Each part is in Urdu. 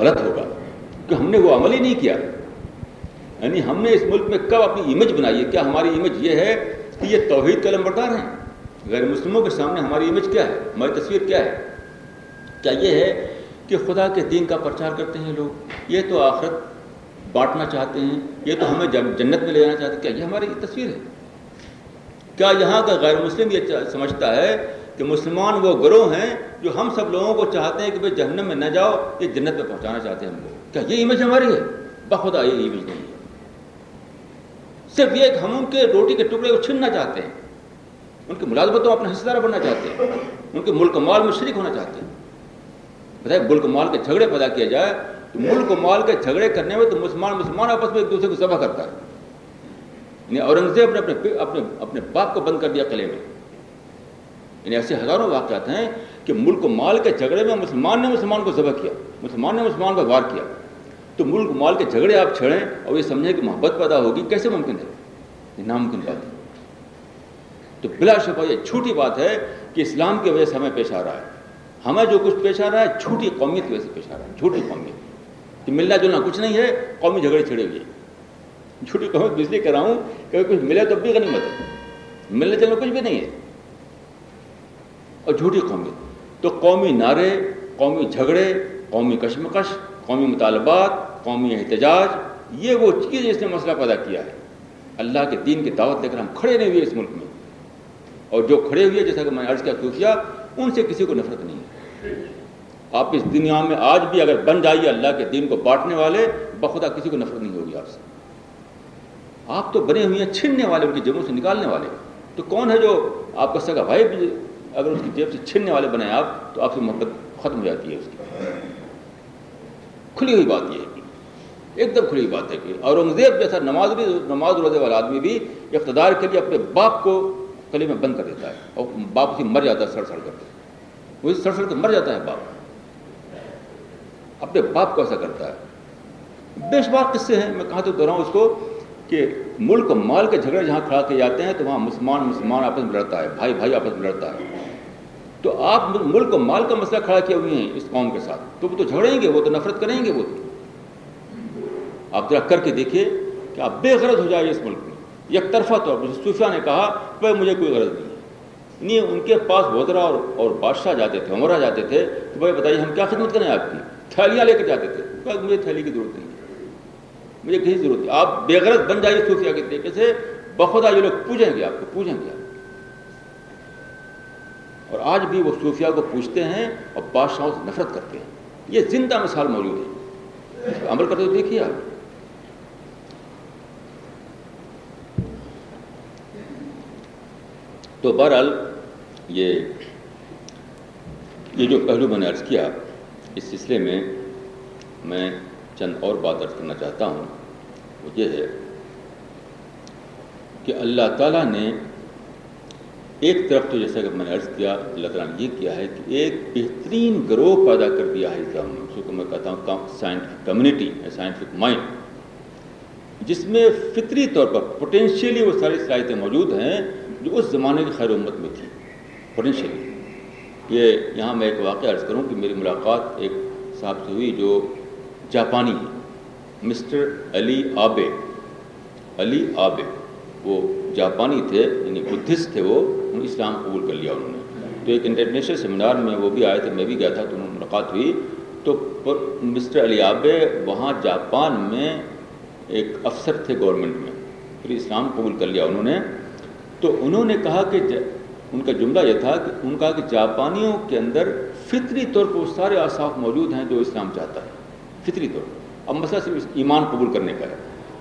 غلط ہوگا کہ ہم نے وہ عمل ہی نہیں کیا۔ یعنی ہم نے اس ملک میں کب اپنی امیج بنائی ہے؟ کیا ہماری امیج یہ ہے کہ یہ توحید قلم بردار ہیں؟ غیر مسلموں کے سامنے ہماری امیج کیا ہے؟ ہماری تصویر کیا ہے؟ کیا یہ ہے کہ خدا کے دین کا پرچار کرتے ہیں لوگ؟ یہ تو آخرت بانٹنا چاہتے ہیں، یہ تو ہمیں جنت میں لے جانا چاہتے ہیں۔ کیا یہ ہماری تصویر ہے؟ کیا یہاں کا غیر مسلم یہ سمجھتا ہے کہ مسلمان وہ گروہ ہیں جو ہم سب لوگوں کو چاہتے ہیں کہ بھائی جہنم میں نہ جاؤ، یہ جنت میں پہنچانا چاہتے ہیں ہم لوگ۔ کیا یہ امیج ہماری ہے؟ بخدا یہ امیج نہیں ہے۔ صرف یہ کہ ہم ان کے روٹی کے ٹکڑے کو چھننا چاہتے ہیں۔ ان کی ملازمتوں اپنا حصہ دار بننا چاہتے ہیں۔ ان کے ملک مال میں شریک ہونا چاہتے ہیں۔ بتائے ملک مال کے جھگڑے پیدا کیا جائے، تو ملک مال کے جھگڑے کرنے میں تو مسلمان مسلمان آپس میں ایک دوسرے کو ذبح کرتا ہے۔ یعنی اورنگزیب نے اپنے اپنے اپنے باپ کو بند کر دیا قلعے میں۔ یعنی ایسے ہزاروں واقعات ہیں کہ ملک مال کے جھگڑے میں مسلمان نے مسلمان کو ذبح کیا، مسلمان نے مسلمان کو وار کیا۔ تو ملک مال کے جھگڑے آپ چھڑیں اور یہ سمجھیں کہ محبت پیدا ہوگی، کیسے ممکن ہے؟ یہ ناممکن بات ہے۔ تو بلا شبہ یہ چھوٹی بات ہے کہ اسلام کی وجہ سے ہمیں پیش آ رہا ہے۔ ہمیں جو کچھ پیش آ رہا ہے، چھوٹی قومیت کی وجہ سے پیش آ رہا ہے، چھوٹی قومیت۔ کہ ملنا جلنا کچھ نہیں ہے، قومی جھگڑے چھڑے ہوئے چھوٹی قومیت بجلی کر رہا ہوں کہ کچھ ملے تو بھی غنیمت ہے۔ ملنے جلنا کچھ بھی نہیں ہے۔ اور جھوٹی قومیت تو قومی نعرے، قومی جھگڑے، قومی کشمکش، قومی مطالبات، قومی احتجاج، یہ وہ چیز جس نے مسئلہ پیدا کیا ہے۔ اللہ کے دین کی دعوت لے کر ہم کھڑے نہیں ہوئے اس ملک میں۔ اور جو کھڑے ہوئے، جیسا کہ میں عرض کیا خفیہ ان سے کسی کو نفرت نہیں ہے۔ آپ اس دنیا میں آج بھی اگر بن جائیے اللہ کے دین کو بانٹنے والے، بخدا کسی کو نفرت نہیں ہوگی آپ سے۔ آپ تو بنے ہوئے ہیں، چھننے والے، ان کی جگہوں سے نکالنے والے۔ تو کون ہے جو آپ کا سگا بھائی اگر اس کی جیب سے چھننے والے بنے آپ، تو آپ کی محبت ختم ہو جاتی ہے اس کی۔ کھلی ہوئی بات یہ ہے ایک دم کھلی ہوئی بات ہے کہ اورنگزیب جیسا نماز بھی، نماز روزے والا آدمی بھی اقتدار کے لیے اپنے باپ کو کلی میں بند کر دیتا ہے، اور باپ اسی مر جاتا ہے، سڑ سڑ کر وہ سڑ سڑ کر مر جاتا ہے باپ۔ اپنے باپ کو ایسا کرتا ہے۔ بے شمار قصے ہیں۔ میں کہاں تو رہا ہوں اس کو کہ ملک مال کے جھگڑے جہاں کھڑا کے جاتے ہیں، تو وہاں مسلمان مسلمان آپس میں لڑتا ہے، بھائی بھائی آپس میں لڑتا ہے۔ تو آپ ملک و مال کا مسئلہ کھڑا کیے ہوئے ہیں اس قوم کے ساتھ۔ تو وہ تو جھگڑیں گے، وہ تو نفرت کریں گے وہ تو۔ آپ ذرا کر کے دیکھیے کہ آپ بے غرض ہو جائے اس ملک میں۔ یک طرفہ طور پر صوفیہ نے کہا، بھائی مجھے کوئی غرض نہیں ہے۔ نہیں، ان کے پاس وزرا اور اور بادشاہ جاتے تھے عمرہ جاتے تھے۔ تو بھائی بتائیے، ہم کیا خدمت کریں آپ کی؟ تھیلیاں لے کے جاتے تھے۔ مجھے تھیلی کی ضرورت نہیں ہے۔ مجھے کسی ضرورت نہیں۔ آپ بے غرض بن جائیے صوفیہ کے طریقے سے۔ بخدا یہ لوگ پوجیں گے آپ کو، پوجیں گے آپ۔ اور آج بھی وہ صوفیہ کو پوچھتے ہیں اور بادشاہوں سے نفرت کرتے ہیں۔ یہ زندہ مثال موجود ہے۔ عمل کرتے ہوئے دیکھیے آپ۔ تو بہرحال یہ یہ جو پہلو میں نے عرض کیا، اس سلسلے میں میں چند اور بات عرض کرنا چاہتا ہوں۔ وہ یہ ہے کہ اللہ تعالیٰ نے ایک طرف تو جیسا کہ میں نے عرض کیا، اللہ تعالیٰ نے یہ کیا ہے کہ ایک بہترین گروہ پیدا کر دیا ہے اسلام میں اس کو میں کہتا ہوں سائنٹفک کمیونٹی سائنٹفک مائنڈ جس میں فطری طور پر پوٹینشیلی وہ ساری صلاحیتیں موجود ہیں جو اس زمانے کی خیر امت میں تھی پوٹینشیلی یہ یہاں میں ایک واقعہ عرض کروں کہ میری ملاقات ایک صاحب سے ہوئی جو جاپانی مسٹر علی آبے۔ علی آبے، وہ جاپانی تھے یعنی بدھسٹ تھے وہ اسلام قبول کر لیا انہوں نے۔ تو ایک انٹرنیشنل سیمینار میں وہ بھی آئے تھے، میں بھی گیا تھا تو انہوں نے ملاقات ہوئی۔ تو مسٹر علی آبے، وہاں جاپان میں ایک افسر تھے گورنمنٹ میں، پھر اسلام قبول کر لیا انہوں نے۔ تو انہوں نے کہا کہ ان کا جملہ یہ تھا کہ، ان کا کہ جاپانیوں کے اندر فطری طور پر وہ سارے اصاف موجود ہیں جو اسلام چاہتا ہے، فطری طور پر۔ اب مسئلہ صرف ایمان قبول کرنے کا ہے۔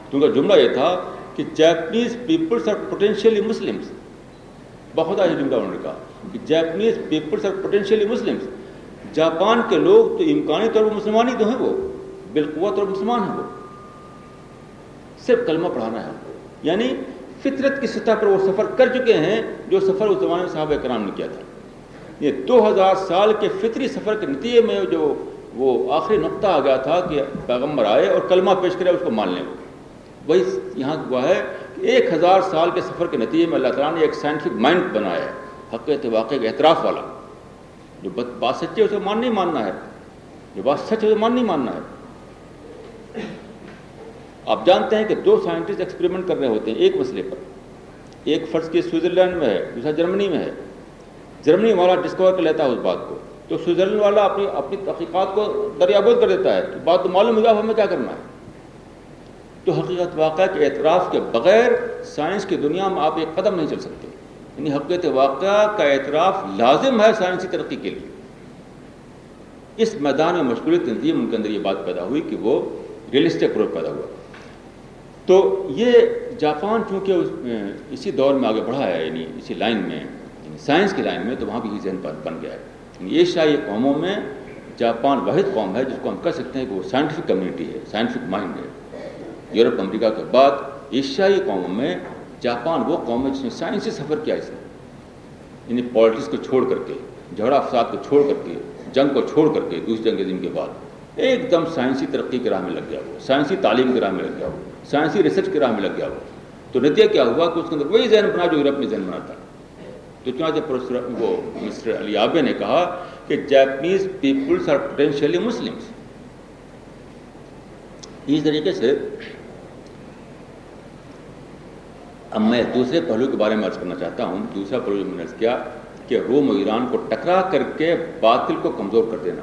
تو ان کا جملہ یہ تھا کہ Japanese peoples are potentially Muslims بہت آج جملہ انہوں نے کہا کہ Japanese peoples are potentially Muslims Japan کے لوگ تو امکانی طور پر مسلمان ہی تو ہیں وہ۔ بالقوت اور مسلمان ہیں وہ۔ صرف کلمہ پڑھانا ہے۔ یعنی فطرت کی سطح پر وہ سفر کر چکے ہیں جو سفر اس زمانے میں صحابہ کرام نے کیا تھا۔ یہ دو ہزار سال کے فطری سفر کے نتیجے میں جو وہ آخری نقطہ آ گیا تھا کہ پیغمبر آئے اور کلمہ پیش کرے اس کو مان لیں وہی یہاں ہوا ہے کہ ایک ہزار سال کے سفر کے نتیجے میں اللہ تعالیٰ نے ایک سائنٹفک مائنڈ بنایا ہے حقیقت واقع کے اعتراف والا۔ جو بات سچی ہے، اسے مان نہیں ماننا ہے۔ یہ بات سچ ہے مان نہیں ماننا ہے۔ آپ جانتے ہیں کہ دو سائنٹسٹ ایکسپریمنٹ کر رہے ہوتے ہیں، ایک مسئلے پر۔ ایک فرض کے سوئٹزرلینڈ میں ہے، دوسرا جرمنی میں ہے۔ جرمنی والا ڈسکور کر لیتا ہے اس بات کو۔ تو سوئٹزرلینڈ والا اپنی اپنی تحقیقات کو دریابود کر دیتا ہے۔ کہ بات تو معلوم ہوگا ہمیں کیا کرنا ہے؟ تو حقیقت واقعہ کے اعتراف کے بغیر سائنس کی دنیا میں آپ ایک قدم نہیں چل سکتے۔ یعنی حقیقت واقعہ کا اعتراف لازم ہے سائنسی ترقی کے لیے۔ اس میدان میں مشغول تنظیم ان کے اندر یہ بات پیدا ہوئی کہ وہ ریئلسٹک اپروچ پیدا ہوا۔ تو یہ جاپان چونکہ اسی دور میں آگے بڑھا ہے یعنی اسی لائن میں یعنی سائنس کی لائن میں، تو وہاں بھی یہ ذہن بن گیا ہے۔ یعنی ایشیائی قوموں میں جاپان واحد قوم ہے، جس کو ہم کہہ سکتے ہیں کہ وہ سائنٹیفک کمیونٹی ہے سائنٹیفک مائنڈ ہے۔ یورپ، امریکہ کے بعد ایشیائی قوموں میں جاپان، وہ قوم ہے جس نے سائنسی سفر کیا اس نے۔ یعنی پالیٹکس کو چھوڑ کر کے، جھگڑا افساد کو چھوڑ کر کے، جنگ کو چھوڑ کر کے، دوسری جنگ کے دن کے بعد ایک دم سائنسی ترقی کی راہ میں لگ گیا وہ، سائنسی تعلیم کی راہ میں لگ گیا وہ، سائنسی ریسرچ کی راہ میں لگ گیا وہ۔ تو نتیجہ کیا ہوا کہ اس کے اندر وہی ذہن بنا جو یورپ میں ذہن بنا تھا۔ تو چنانچہ پروفیسر وہ مسٹر علی آبے نے کہا کہ Japanese peoples are potentially Muslims اس طریقے سے اب میں دوسرے پہلو کے بارے میں عرض کرنا چاہتا ہوں۔ دوسرا پہلو جو میں نے عرض کیا کہ روم و ایران کو ٹکرا کر کے باطل کو کمزور کر دینا۔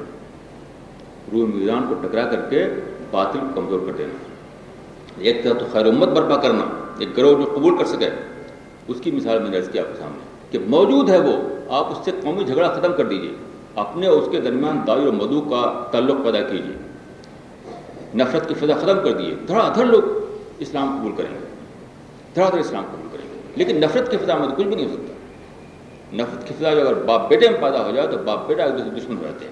روم و ایران کو ٹکرا کر کے باطل کو کمزور کر دینا۔ ایک طرح تو خیر امت برپا کرنا، ایک گروہ جو قبول کر سکے۔ اس کی مثال میں نے عرض کیا آپ کے سامنے کہ موجود ہے وہ، آپ اس سے قومی جھگڑا ختم کر دیجیے اپنے اور اس کے درمیان دائر و مدو کا تعلق پیدا کیجیے نفرت کی فضا ختم کر دیے دھڑا دھڑ لوگ اسلام قبول کریں۔ گے دھڑا دھڑ اسلام قبول کریں۔ گے لیکن نفرت کی فضا میں تو کچھ بھی نہیں ہو سکتا۔ نفرت کی فضا جو اگر باپ بیٹے میں پیدا ہو جائے تو باپ بیٹا ایک دوسرے دشمن رہتے ہیں۔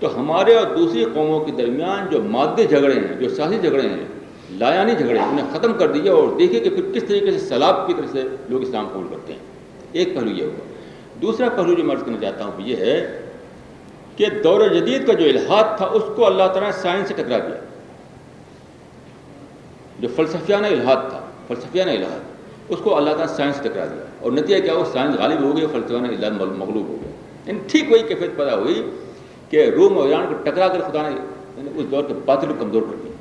تو ہمارے اور دوسری قوموں کے درمیان جو مادے جھگڑے ہیں، جو سیاسی جھگڑے ہیں، لایانی جھگڑے ہیں، انہیں ختم کر دیجیے اور دیکھیے کہ پھر کس طریقے سے سیلاب کی طرف سے لوگ اسلام قبول کرتے ہیں۔ ایک پہلو یہ ہوا دوسرا پہلو جو میں عرض کرنا چاہتا ہوں یہ ہے کہ دور جدید کا جو الحاد تھا، اس کو اللہ تعالیٰ نے سائنس سے ٹکرا دیا۔ جو فلسفیانہ الحاد تھا فلسفیانہ الحاد اس کو اللہ تعالیٰ سائنس سے ٹکرا دیا۔ اور نتیجہ کیا وہ سائنس غالب ہو گئی فلسفیانہ الحاد مغلوب ہو گیا۔ یعنی ٹھیک وہی کیفیت پیدا ہوئی کہ روم اور ایران کو ٹکرا کر خدا نے یعنی اس دور کے باطل کو کمزور کر دیا۔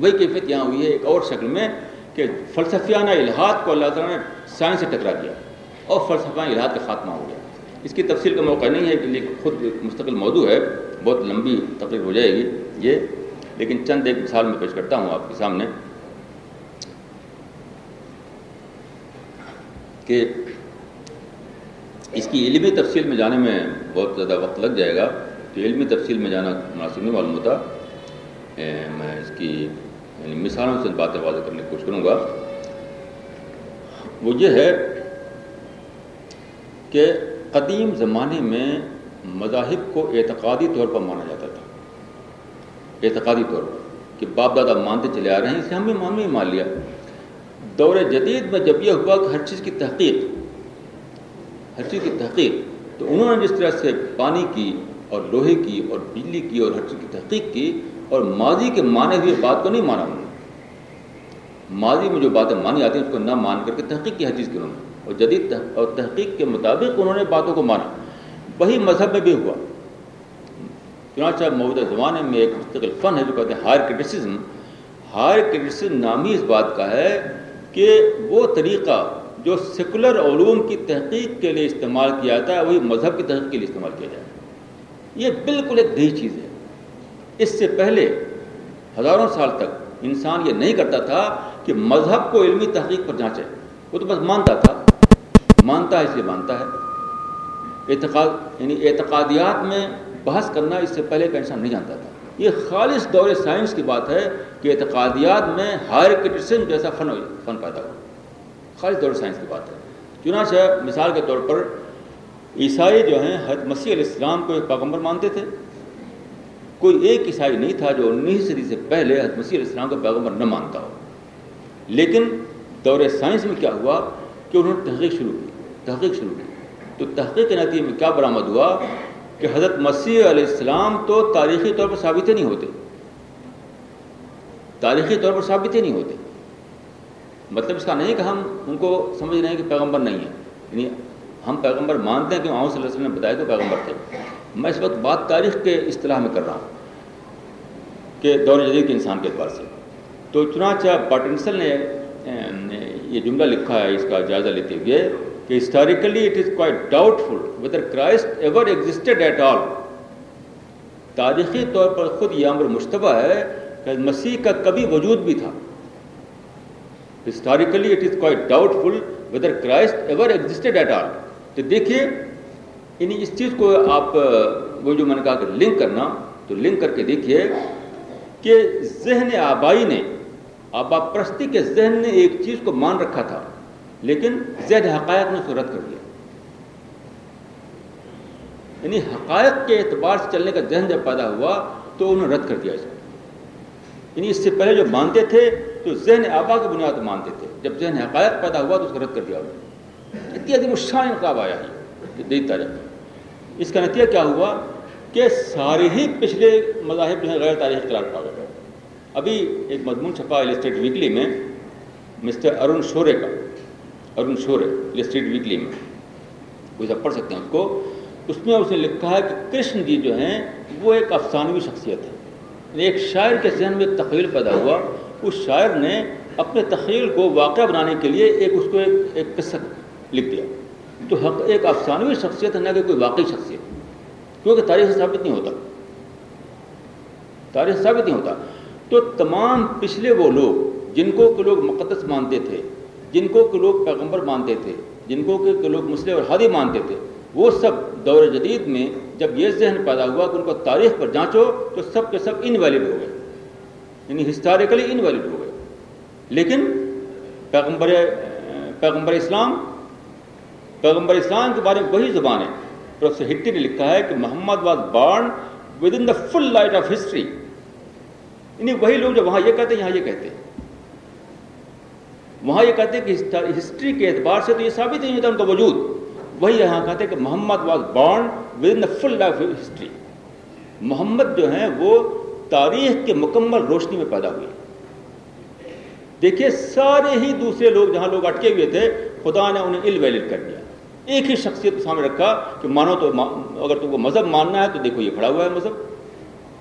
وہی کیفیت یہاں ہوئی ہے ایک اور شکل میں کہ فلسفیانہ الحاد کو اللہ تعالیٰ نے سائنس سے ٹکرا دیا اور فلسفہ الحاد کا خاتمہ ہو گیا۔ اس کی تفصیل کا موقع نہیں ہے کہ لیکن خود مستقل موضوع ہے، بہت لمبی تقریر ہو جائے گی یہ، لیکن چند ایک مثال میں پیش کرتا ہوں آپ کے سامنے۔ کہ اس کی علمی تفصیل میں جانے میں بہت زیادہ وقت لگ جائے گا۔ تو علمی تفصیل میں جانا مناسب نہیں معلوم ہوتا۔ میں اس کی یعنی مثالوں سے باتیں واضح کرنے کی کوشش کروں گا۔ وہ یہ ہے کہ قدیم زمانے میں مذاہب کو اعتقادی طور پر مانا جاتا تھا۔ اعتقادی طور پر کہ باپ دادا مانتے چلے آ رہے ہیں، اسے ہم بھی مان میں مان لیا۔ دور جدید میں جب یہ ہوا کہ ہر چیز کی تحقیق، ہر چیز کی تحقیق، تو انہوں نے جس طرح سے پانی کی اور لوہے کی اور بجلی کی اور ہر چیز کی تحقیق کی، اور ماضی کے مانے ہوئے بات کو نہیں مانا انہوں نے۔ ماضی میں جو باتیں مانی جاتی ہیں، اس کو نہ مان کر کے تحقیق کی ہر چیز کی انہوں نے۔ اور جدید اور تحقیق کے مطابق انہوں نے باتوں کو مانا۔ وہی مذہب میں بھی ہوا۔ چنانچہ موجودہ زمانے میں ایک مستقل فن ہے جو کہتے ہیں ہائر کرٹیسزم ہائر کرٹیسزم نامی اس بات کا ہے کہ وہ طریقہ جو سیکولر علوم کی تحقیق کے لیے استعمال کیا جاتا ہے، وہی مذہب کی تحقیق کے لیے استعمال کیا جائے یہ بالکل ایک نئی چیز ہے۔ اس سے پہلے ہزاروں سال تک انسان یہ نہیں کرتا تھا کہ مذہب کو علمی تحقیق پر جانچے۔ وہ تو بس مانتا تھا۔ مانتا ہے اس لیے مانتا ہے۔ اعتقاد یعنی اعتقادیات میں بحث کرنا اس سے پہلے کا انسان نہیں جانتا تھا۔ یہ خالص دور سائنس کی بات ہے کہ اعتقادیات میں ہائر کرٹیسزم جیسا فن ہو فن پیدا ہوا۔ خالص دور سائنس کی بات ہے۔ چنانچہ مثال کے طور پر عیسائی جو ہیں، حضرت مسیح علیہ السلام کو ایک پیغمبر مانتے تھے۔ کوئی ایک عیسائی نہیں تھا جو انیس صدی سے پہلے حضرت مسیح علیہ السلام کو پیغمبر نہ مانتا ہو۔ لیکن دور سائنس میں کیا ہوا کہ انہوں نے تحقیق شروع کی، تحقیق شروع کی۔ تو تحقیق کے نتیجے میں کیا برآمد ہوا؟ کہ حضرت مسیح علیہ السلام تو تاریخی طور پر ثابت نہیں ہوتے۔ تاریخی طور پر ثابت ہی نہیں ہوتے۔ مطلب اس کا نہیں کہ ہم ان کو سمجھ رہے ہیں کہ پیغمبر نہیں ہے۔ یعنی ہم پیغمبر مانتے ہیں کہ محمد صلی اللہ علیہ وسلم نے بتایا تو پیغمبر تھے۔ میں اس وقت بات تاریخ کے اصطلاح میں کر رہا ہوں کہ دور جدید کے انسان کے اعتبار سے۔ تو چنانچہ باٹنسل نے یہ جملہ لکھا ہے، اس کا جائزہ لیتے ہوئے کہ historically it is quite doubtful whether Christ ever existed at all تاریخی طور پر خود یہ امر مشتبہ ہے کہ مسیح کا کبھی وجود بھی تھا. Historically it is quite doubtful whether Christ ever existed at all تو دیکھیے یعنی اس چیز کو آپ، وہ جو میں نے کہا کہ لنک کرنا، تو لنک کر کے دیکھیے کہ ذہن آبائی نے، آبا پرستی کے ذہن نے ایک چیز کو مان رکھا تھا۔ لیکن زید حقائق نے اسے رد کر دیا۔ یعنی حقائق کے اعتبار سے چلنے کا ذہن جب پیدا ہوا تو انہوں نے رد کر دیا اس کو۔ یعنی اس سے پہلے جو مانتے تھے تو ذہن آبا کی بنیاد مانتے تھے۔ جب ذہن حقائق پیدا ہوا تو اس کو رد کر دیا انہوں نے۔ اتنی عظیم الشان انقلاب آیا ہے دیکھ تاریخ اس کا نتیجہ کیا ہوا کہ سارے ہی پچھلے مذاہب جو ہیں غیر تاریخ قرار پا گئے۔ ابھی ایک مضمون چھپا السٹیٹ ویکلی میں، مسٹر ارون شورے کا۔ ارون شورے السٹیٹ ویکلی میں۔ کوئی سب پڑھ سکتے ہیں اس کو۔ اس میں اس نے لکھا ہے کہ کرشن جی جو ہیں، وہ ایک افسانوی شخصیت ہے یعنی ایک شاعر کے ذہن میں ایک تخیل پیدا ہوا۔ اس شاعر نے اپنے تخیل کو واقعہ بنانے کے لیے ایک اس کو ایک ایک قصہ لکھ دیا۔ تو حق، ایک افسانوی شخصیت ہے، نہ کہ کوئی واقعی شخصیت۔ کیونکہ تاریخ سے ثابت نہیں ہوتا۔ تاریخ سے ثابت نہیں ہوتا۔ تو تمام پچھلے وہ لوگ، جن کو کہ لوگ مقدس مانتے تھے جن کو کہ لوگ پیغمبر مانتے تھے، جن کو کہ لوگ مسلم اور ہادی مانتے تھے، وہ سب دور جدید میں جب یہ ذہن پیدا ہوا کہ ان کو تاریخ پر جانچو تو سب کے سب انویلڈ ہو گئے۔ یعنی ہسٹوریکلی انویلڈ ہو گئے۔ لیکن پیغمبر پیغمبر اسلام پیغمبر اسلام کے بارے میں وہی زبان ہے۔ پروفیسر ہٹی نے لکھا ہے کہ Muhammad was born within the full light of history یعنی وہی لوگ جو وہاں یہ کہتے ہیں، یہاں یہ کہتے ہیں۔ وہاں یہ کہتے ہیں کہ ہسٹری کے اعتبار سے تو یہ ثابت نہیں ہوتا ان کا وجود۔ وہی یہاں کہتے ہیں کہ Muhammad was born within the full life of history Muhammad جو ہیں وہ تاریخ کے مکمل روشنی میں پیدا ہوئے۔ دیکھیے سارے ہی دوسرے لوگ جہاں لوگ اٹکے ہوئے تھے، خدا نے انہیں ال ویلڈ کر دیا۔ ایک ہی شخصیت کو سامنے رکھا کہ مانو تو اگر تم کو مذہب ماننا ہے تو دیکھو یہ کھڑا ہوا ہے مذہب۔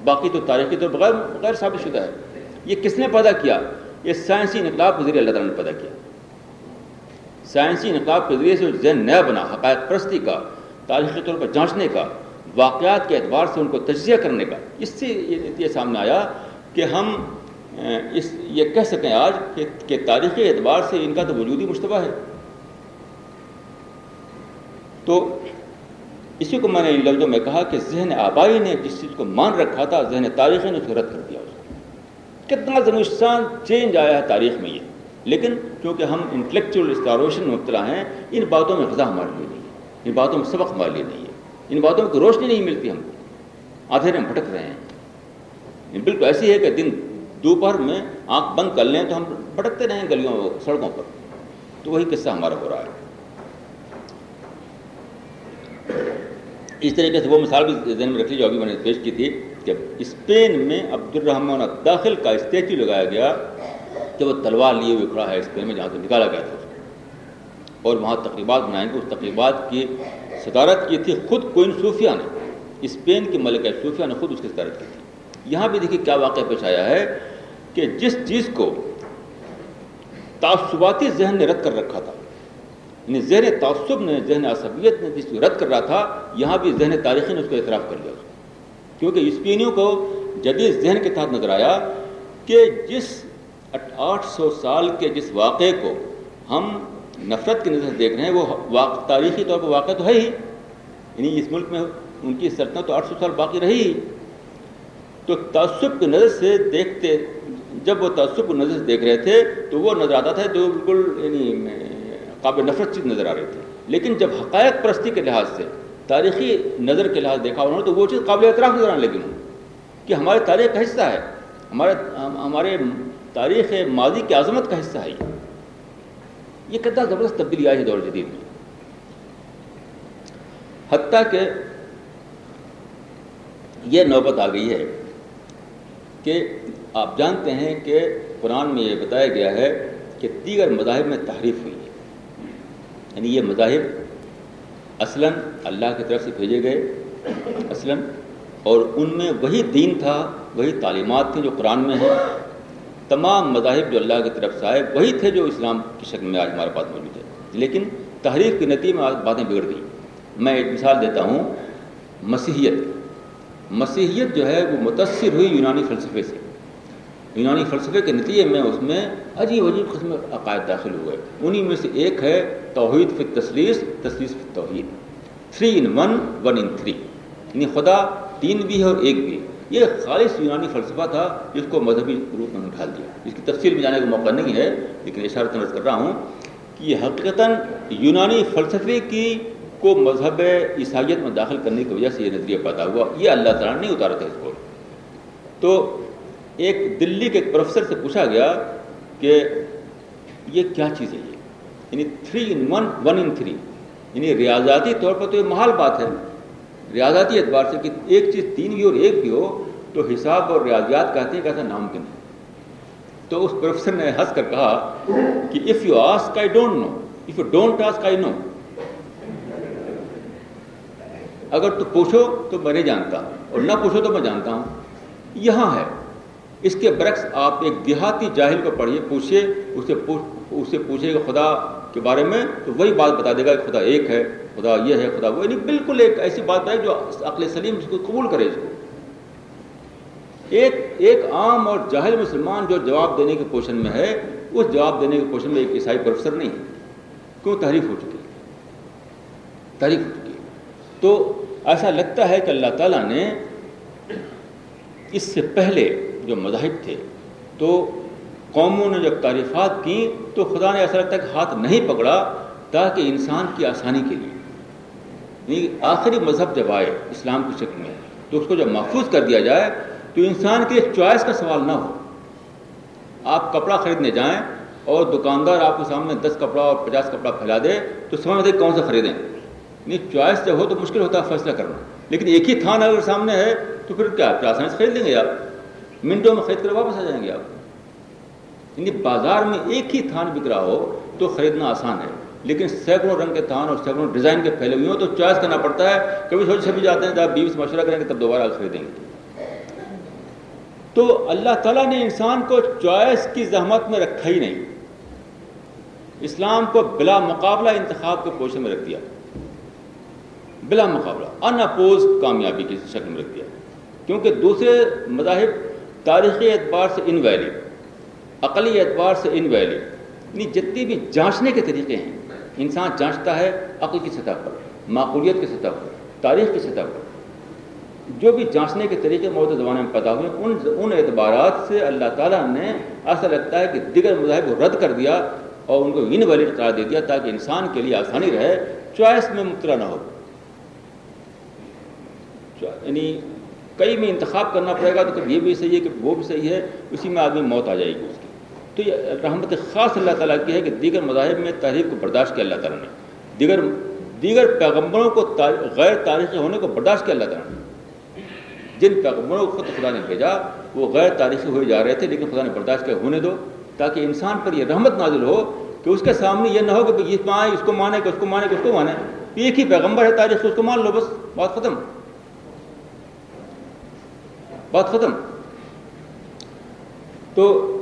باقی تو تاریخی طور بغیر غیر ثابت شدہ ہے۔ یہ کس نے پیدا کیا؟ یہ سائنسی انقلاب کے ذریعے اللہ تعالیٰ نے پیدا کیا۔ سائنسی انقلاب کے ذریعے سے ذہن نیا بنا، حقائق پرستی کا، تاریخی طور پر جانچنے کا، واقعات کے اعتبار سے ان کو تجزیہ کرنے کا۔ اس سے یہ سامنے آیا کہ ہم اس، یہ کہہ سکیں آج کہ تاریخی اعتبار سے ان کا تو وجود ہی مشتبہ ہے۔ تو اسی کو میں نے ان لفظوں میں کہا کہ ذہن آبائی نے جس چیز کو مان رکھا تھا، ذہن تاریخی نے اسے رد کر دیا۔ اس کتنا زمستان چینج آیا ہے تاریخ میں یہ۔ لیکن کیونکہ ہم انٹلیکچوئل اسٹارویشن میں مبتلا ہیں، ان باتوں میں غذا ہمارے لیے نہیں ہے۔ ان باتوں میں سبق ہمارے لیے نہیں ہے۔ ان باتوں میں کوئی روشنی نہیں ملتی ہم کو۔ آدھے ہم بھٹک رہے ہیں۔ بالکل ایسی ہے کہ دن دوپہر میں آنکھ بند کر لیں تو ہم بھٹکتے رہیں گلیوں سڑکوں پر۔ تو وہی قصہ ہمارا ہو رہا ہے۔ اس طریقے سے وہ مثال بھی ذہن میں رکھ لی جو ابھی میں نے پیش کی تھی۔ کہ اسپین میں عبد الرحمٰن داخل کا اسٹیچو لگایا گیا کہ وہ تلوار لیے ہوئے کھڑا ہے اسپین میں جہاں سے نکالا گیا تھا۔ اور وہاں تقریبات بنائیں گے۔ اس تقریبات کی صدارت کی تھی خود کوئن صوفیہ نے۔ اسپین کی ملکہ صوفیہ نے خود اس کی صدارت کی تھی۔ یہاں بھی دیکھیے کیا واقعہ پیش آیا ہے کہ جس چیز کو تعصباتی ذہن نے رد کر رکھا تھا یعنی ذہن تعصب نے، ذہن عصبیت نے جس کو رد کر رہا تھا، یہاں بھی ذہن تاریخی نے اس کو اعتراف کر لیا۔ کیونکہ اسپینیوں کو جدید ذہن کے تحت نظر آیا کہ جس آٹھ سو سال کے جس واقعے کو ہم نفرت کی نظر سے دیکھ رہے ہیں، وہ واقع تاریخی طور پر واقع تو ہے ہی۔ یعنی اس ملک میں ان کی سلطنت تو آٹھ سو سال باقی رہی۔ تو تعصب کی نظر سے دیکھتے جب وہ تعصب کی نظر سے دیکھ رہے تھے، تو وہ نظر آتا تھا جو بالکل یعنی قابل نفرت چیز نظر آ رہی تھی۔ لیکن جب حقائق پرستی کے لحاظ سے تاریخی نظر کے لحاظ دیکھا انہوں نے، تو وہ چیز قابل اعتراف نظر آنے لگی انہوں کہ ہمارے تاریخ کا حصہ ہے، ہمارے ہمارے تاریخ ماضی کی عظمت کا حصہ ہے یہ کتنا زبردست تبدیلی آئی ہے دور جدید میں۔ حتیٰ کہ یہ نوبت آ گئی ہے کہ آپ جانتے ہیں کہ قرآن میں یہ بتایا گیا ہے کہ دیگر مذاہب میں تحریف ہوئی ہے۔ یعنی یہ مذاہب اصلاً اللہ کی طرف سے بھیجے گئے اصلاً اور ان میں وہی دین تھا، وہی تعلیمات تھیں جو قرآن میں ہیں۔ تمام مذاہب جو اللہ کی طرف سے آئے، وہی تھے جو اسلام کی شکل میں آج ہمارے پاس موجود ہے۔ لیکن تحریک کے نتیجے میں آج باتیں بگڑ گئیں۔ میں ایک مثال دیتا ہوں، مسیحیت۔ مسیحیت جو ہے، وہ متاثر ہوئی یونانی فلسفے سے۔ یونانی فلسفے کے نتیجے میں اس میں عجیب عجیب قسم عقائد داخل ہوئے۔ انہی میں سے ایک ہے توحید فی تسلیس تسلیس فی توحید three in one one in three یعنی خدا تین بھی ہے اور ایک بھی یہ خالص یونانی فلسفہ تھا، جس کو مذہبی روپ میں ڈھال دیا۔ اس کی تفصیل میں جانے کا موقع نہیں ہے، لیکن اشارہ تنظ کر رہا ہوں کہ یہ حقیقتاً یونانی فلسفے کی کو مذہب عیسائیت میں داخل کرنے کی وجہ سے یہ نظریہ پیدا ہوا۔ یہ اللہ تعالیٰ نے نہیں اتارا تھا اس کو۔ تو ایک دلی کے ایک پروفیسر سے پوچھا گیا کہ یہ کیا چیز ہے یہ؟ یعنی three in one one in three یعنی ریاضاتی طور پر تو یہ محال بات ہے۔ ریاضاتی اعتبار سے کہ ایک چیز تین بھی اور ایک بھی ہو، تو حساب اور ریاضیات کہتے ہیں کیسا نام کن ہے تو اس پروفیسر نے ہنس کر کہا کہ if you ask I don't know if you don't ask I know اگر تو پوچھو تو میں نہیں جانتا، اور نہ پوچھو تو میں جانتا ہوں۔ یہاں ہے۔ اس کے برعکس آپ ایک دیہاتی جاہل کو پڑھیے، پوچھیے اسے پوچھ اسے پوچھے گا خدا کے بارے میں، تو وہی بات بتا دے گا کہ خدا ایک ہے، خدا یہ ہے، خدا وہ یعنی بالکل ایک ایسی بات ہے جو عقل سلیم اس کو قبول کرے اس کو۔ ایک ایک عام اور جاہل مسلمان جو جواب دینے کی پوشن میں ہے، اس جواب دینے کی پوشن میں ایک عیسائی پروفیسر نہیں کیوں؟ تحریف ہو چکی تحریف ہو چکی تو ایسا لگتا ہے کہ اللہ تعالیٰ نے اس سے پہلے جو مذاہب تھے، تو قوموں نے جب تعریفات کی تو خدا نے ایسا لگتا ہے کہ ہاتھ نہیں پکڑا، تاکہ انسان کی آسانی کے لیے۔ یعنی آخری مذہب جب آئے اسلام کی شکل میں، تو اس کو جب محفوظ کر دیا جائے، تو انسان کے لیے چوائس کا سوال نہ ہو۔ آپ کپڑا خریدنے جائیں اور دکاندار آپ کے سامنے دس کپڑا اور پچاس کپڑا پھیلا دے، تو سمجھ دے کون سا خریدیں۔ نہیں چوائس جب ہو تو مشکل ہوتا ہے فیصلہ کرنا۔ لیکن ایک ہی تھان اگر سامنے ہے تو پھر کیا آسانی سے خرید لیں گے آپ منٹوں میں خرید کر واپس آ جائیں گے آپ؟ یعنی بازار میں ایک ہی تھان بک رہا ہو تو خریدنا آسان ہے۔ لیکن سینکڑوں رنگ کے تھان اور سینکڑوں ڈیزائن کے پھیلے ہوئے ہوں تو چوائس کرنا پڑتا ہے کبھی سوچ سے بھی جاتے ہیں جب بیوی سے مشورہ کریں گے تب دوبارہ خریدیں گے۔ تو اللہ تعالیٰ نے انسان کو چوائس کی زحمت میں رکھا ہی نہیں۔ اسلام کو بلا مقابلہ انتخاب کے پوشن میں رکھ دیا۔ بلا مقابلہ ان اپوز کامیابی کی شکل میں رکھ دیا۔ کیونکہ دوسرے مذاہب تاریخی اعتبار سے ان ویلی عقلی اعتبار سے ان ویلی یعنی جتنی بھی جانچنے کے طریقے ہیں، انسان جانچتا ہے عقل کی سطح پر، معقولیت کی سطح پر، تاریخ کی سطح پر۔ جو بھی جانچنے کے طریقے موجودہ زمانے میں پیدا ہوئے، ان ان اعتبارات سے اللہ تعالیٰ نے ایسا لگتا ہے کہ دیگر مذاہب کو رد کر دیا اور ان کو انویلڈ قرار دے دیا تاکہ انسان کے لیے آسانی رہے، چوائس میں مبتلا نہ ہو۔ یعنی کئی میں انتخاب کرنا پڑے گا تو کبھی یہ بھی صحیح ہے کہ وہ بھی صحیح ہے، اسی میں آدمی موت آ جائے گی۔ تو یہ رحمت خاص اللہ تعالیٰ کی ہے کہ دیگر مذاہب میں تحریف کو برداشت کیا اللہ تعالیٰ نے۔ دیگر دیگر پیغمبروں کو غیر تاریخی ہونے کو برداشت کیا اللہ تعالیٰ نے۔ جن پیغمبروں کو خود خدا نے بھیجا، وہ غیر تاریخی ہوئے جا رہے تھے، لیکن خدا نے برداشت کیا، ہونے دو۔ تاکہ انسان پر یہ رحمت نازل ہو کہ اس کے سامنے یہ نہ ہو کہ اس میں اس کو مانے، کہ اس کو مانے، کہ اس کو مانے۔ ایک ہی پیغمبر ہے، تاریخ اس کو مان لو، بس۔ بات ختم۔ بات ختم۔ تو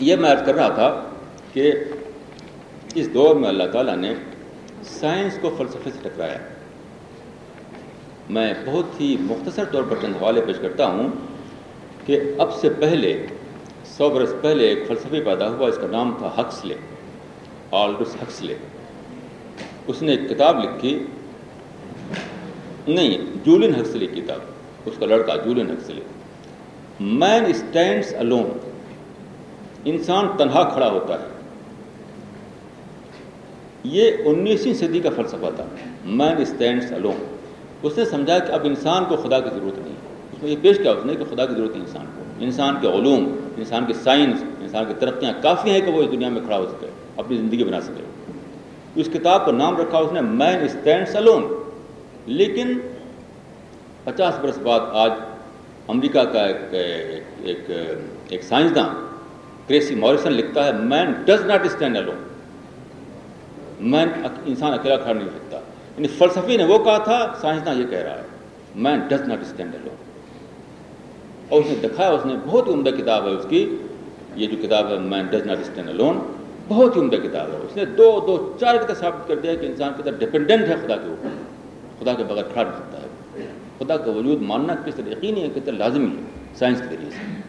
یہ میں عرض کر رہا تھا کہ اس دور میں اللہ تعالیٰ نے سائنس کو فلسفے سے ٹکرایا میں بہت ہی مختصر طور پر چند حوالے پیش کرتا ہوں کہ اب سے پہلے، سو برس پہلے ایک فلسفی پیدا ہوا، اس کا نام تھا ہکسلے، آلڈس ہکسلے۔ اس نے ایک کتاب لکھی، نہیں، جولین ہکسلے کی کتاب۔ اس کا لڑکا Julian Huxley. Man stands alone. انسان تنہا کھڑا ہوتا ہے۔ یہ انیسویں صدی کا فلسفہ تھا۔ مین اسٹینڈس الون اس نے سمجھا کہ اب انسان کو خدا کی ضرورت نہیں۔ اس میں یہ پیش کیا اس نے کہ خدا کی ضرورت ہے انسان کو۔ انسان کے علوم، انسان کی سائنس، انسان کی ترقیاں کافی ہیں کہ وہ اس دنیا میں کھڑا ہو سکے، اپنی زندگی بنا سکے۔ اس کتاب کا نام رکھا اس نے مین اسٹینڈس الون لیکن پچاس برس بعد آج امریکہ کا ایک ایک سائنسداں کریسی موریسن لکھتا ہے man does not stand alone man انسان اکیلا کھڑا نہیں سکتا۔ یعنی فلسفی نے وہ کہا تھا سائنسداں یہ کہہ رہا ہے۔ Man does not stand lone اور اس نے دکھایا، اس نے بہت ہی عمدہ کتاب ہے اس کی۔ یہ جو کتاب ہے man does not stand lone بہت ہی عمدہ کتاب ہے۔ اس نے دو دو، چار کتاب ثابت کر دیا کہ انسان کتنا ڈپینڈنٹ ہے خدا کے اوپر۔ خدا کے بغیر کھڑا نہیں سکتا ہے۔ خدا کا وجود ماننا کس طرح یقینی ہے، کس طرح لازمی ہے سائنس کے ذریعے سے۔